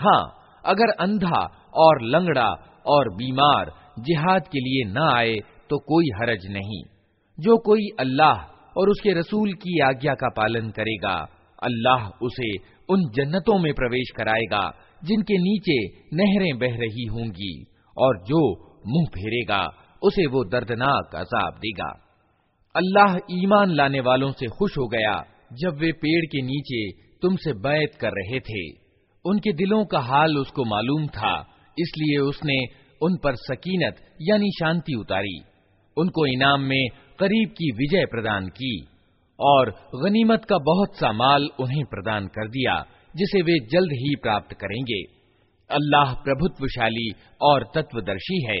हाँ अगर अंधा और लंगड़ा और बीमार जिहाद के लिए न आए तो कोई हरज नहीं। जो कोई अल्लाह और उसके रसूल की आज्ञा का पालन करेगा, अल्लाह उसे उन जन्नतों में प्रवेश कराएगा, जिनके नीचे नहरें बह रही होंगी, और जो मुँह फेरेगा, उसे वो दर्दनाक अजाब देगा। अल्लाह ईमान लाने वालों से खुश हो गया जब वे पेड़ के नीचे तुमसे बैत कर रहे थे। उनके दिलों का हाल उसको मालूम था, इसलिए उसने उन पर सकीनत यानी शांति उतारी उनको इनाम में करीब की विजय प्रदान की और गनीमत का बहुत सा माल उन्हें प्रदान कर दिया जिसे वे जल्द ही प्राप्त करेंगे अल्लाह प्रभुत्वशाली और तत्वदर्शी है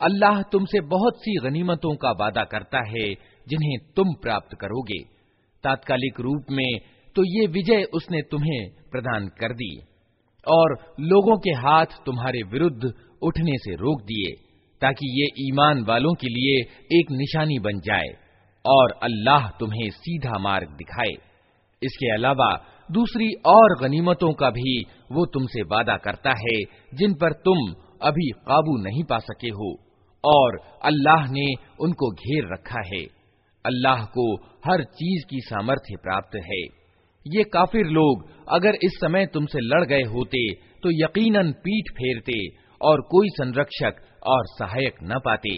अल्लाह तुमसे बहुत सी गनीमतों का वादा करता है जिन्हें तुम प्राप्त करोगे तात्कालिक रूप में तो ये विजय उसने तुम्हें प्रदान कर दी और लोगों के हाथ तुम्हारे विरुद्ध उठने से रोक दिए, ताकि ये ईमान वालों के लिए एक निशानी बन जाए और अल्लाह तुम्हें सीधा मार्ग दिखाए। इसके अलावा दूसरी और गनीमतों का भी वो तुमसे वादा करता है, जिन पर तुम अभी काबू नहीं पा सके हो, और अल्लाह ने उनको घेर रखा है। अल्लाह को हर चीज़ की सामर्थ्य प्राप्त है। ये काफिर लोग अगर इस समय तुमसे लड़ गए होते तो यकीनन पीठ फेरते और कोई संरक्षक और सहायक न पाते।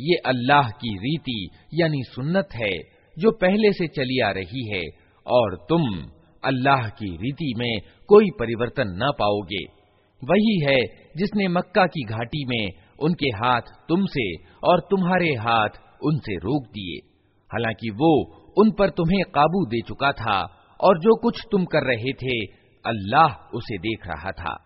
ये अल्लाह की रीति यानी सुन्नत है, जो पहले से चली आ रही है, और तुम अल्लाह की रीति में कोई परिवर्तन न पाओगे। वही है जिसने मक्का की घाटी में उनके हाथ तुमसे और तुम्हारे हाथ उनसे रोक दिए। हालाँकि वो उन पर तुम्हें काबू दे चुका था, और जो कुछ तुम कर रहे थे, अल्लाह उसे देख रहा था।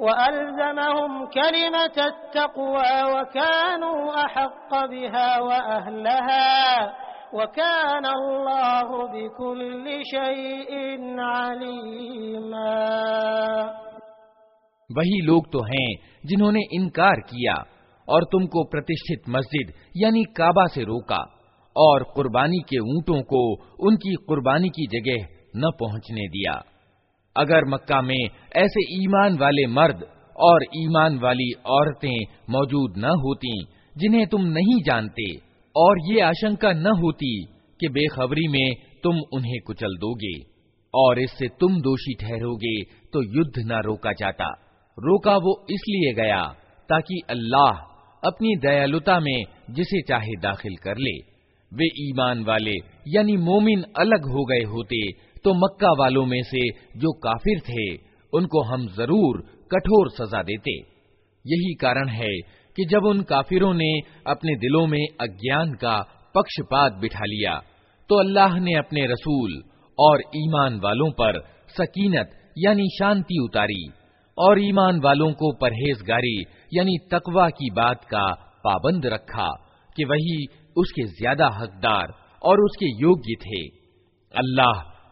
वअलज़महुम कलिमत तक़वा वकानू अहक्क बिहा वअहलहा वकान अल्लाहु बिकुल्लि शैइन अलीमा वही लोग तो हैं जिन्होंने इनकार किया और तुमको प्रतिष्ठित मस्जिद यानी काबा से रोका और कुर्बानी के ऊंटों को उनकी कुर्बानी की जगह न पहुँचने दिया। अगर मक्का में ऐसे ईमान वाले मर्द और ईमान वाली औरतें मौजूद न होती, जिन्हें तुम नहीं जानते, और ये आशंका न होती कि बेखबरी में तुम उन्हें कुचल दोगे, और इससे तुम दोषी ठहरोगे तो युद्ध न रोका जाता। रोका वो इसलिए गया ताकि अल्लाह अपनी दयालुता में जिसे चाहे दाखिल कर ले। वे ईमान वाले यानी मोमिन अलग हो गए होते तो मक्का वालों में से जो काफिर थे, उनको हम ज़रूर कठोर सजा देते। यही कारण है कि जब उन काफिरों ने अपने दिलों में अज्ञान का पक्षपात बिठा लिया तो अल्लाह ने अपने रसूल और ईमान वालों पर सकीनत यानी शांति उतारी और ईमान वालों को परहेजगारी यानी तकवा की बात का पाबंद रखा कि वही उसके ज़्यादा हकदार और उसके योग्य थे। अल्लाह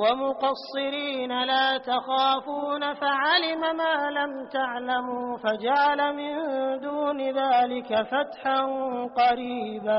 वमुक़स्सिरीन ला तख़ाफ़ून फ़अलिम मा लम तअलमू फ़जअल मिन दून ज़ालिक फ़तहन क़रीबा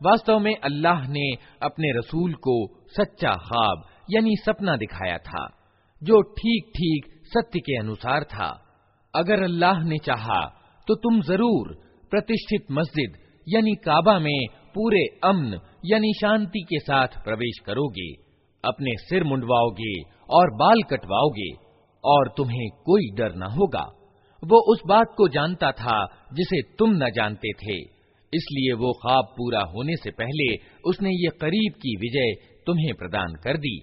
वास्तव में अल्लाह ने अपने रसूल को सच्चा ख्वाब यानी सपना दिखाया था जो ठीक ठीक सत्य के अनुसार था। अगर अल्लाह ने चाहा तो तुम ज़रूर प्रतिष्ठित मस्जिद, यानी काबा में पूरे अमन, यानी शांति के साथ प्रवेश करोगे। अपने सिर मुंडवाओगे और बाल कटवाओगे, और तुम्हें कोई डर न होगा। वो उस बात को जानता था, जिसे तुम न जानते थे। इसलिए वो ख्वाब पूरा होने से पहले उसने ये करीब की विजय तुम्हें प्रदान कर दी।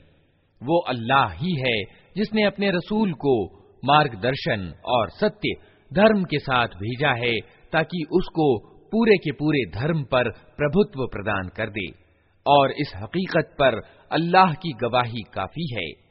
वो अल्लाह ही है जिसने अपने रसूल को मार्गदर्शन और सत्य धर्म के साथ भेजा है, ताकि उसको पूरे के पूरे धर्म पर प्रभुत्व प्रदान कर दे, और इस हकीकत पर अल्लाह की गवाही काफ़ी है।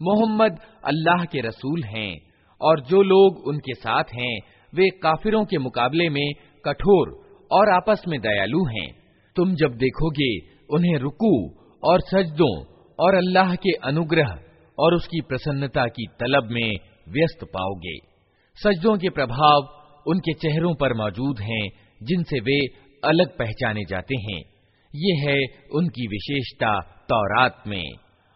मोहम्मद अल्लाह के रसूल हैं और जो लोग उनके साथ हैं वे काफिरों के मुकाबले में कठोर और आपस में दयालु हैं। तुम जब देखोगे, उन्हें रुकू और सजदों और अल्लाह के अनुग्रह और उसकी प्रसन्नता की तलब में व्यस्त पाओगे। सजदों के प्रभाव उनके चेहरों पर मौजूद हैं, जिनसे वे अलग पहचाने जाते हैं। ये है उनकी विशेषता तौरात में।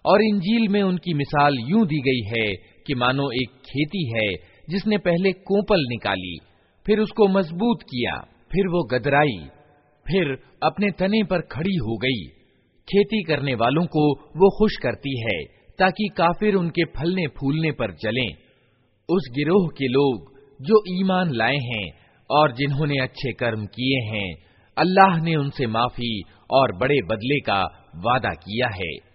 और इंजील में उनकी मिसाल यूँ दी गई है कि मानो एक खेती है, जिसने पहले कोपल निकाली, फिर उसको मज़बूत किया। फिर वो गदराई, फिर अपने तने पर खड़ी हो गई। खेती करने वालों को वो खुश करती है, ताकि काफिर उनके फलने फूलने पर जलें। उस गिरोह के लोग जो ईमान लाए हैं और जिन्होंने अच्छे कर्म किए हैं, अल्लाह ने उनसे माफ़ी और बड़े बदले का वादा किया है।